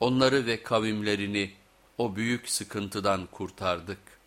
Onları ve kavimlerini o büyük sıkıntıdan kurtardık.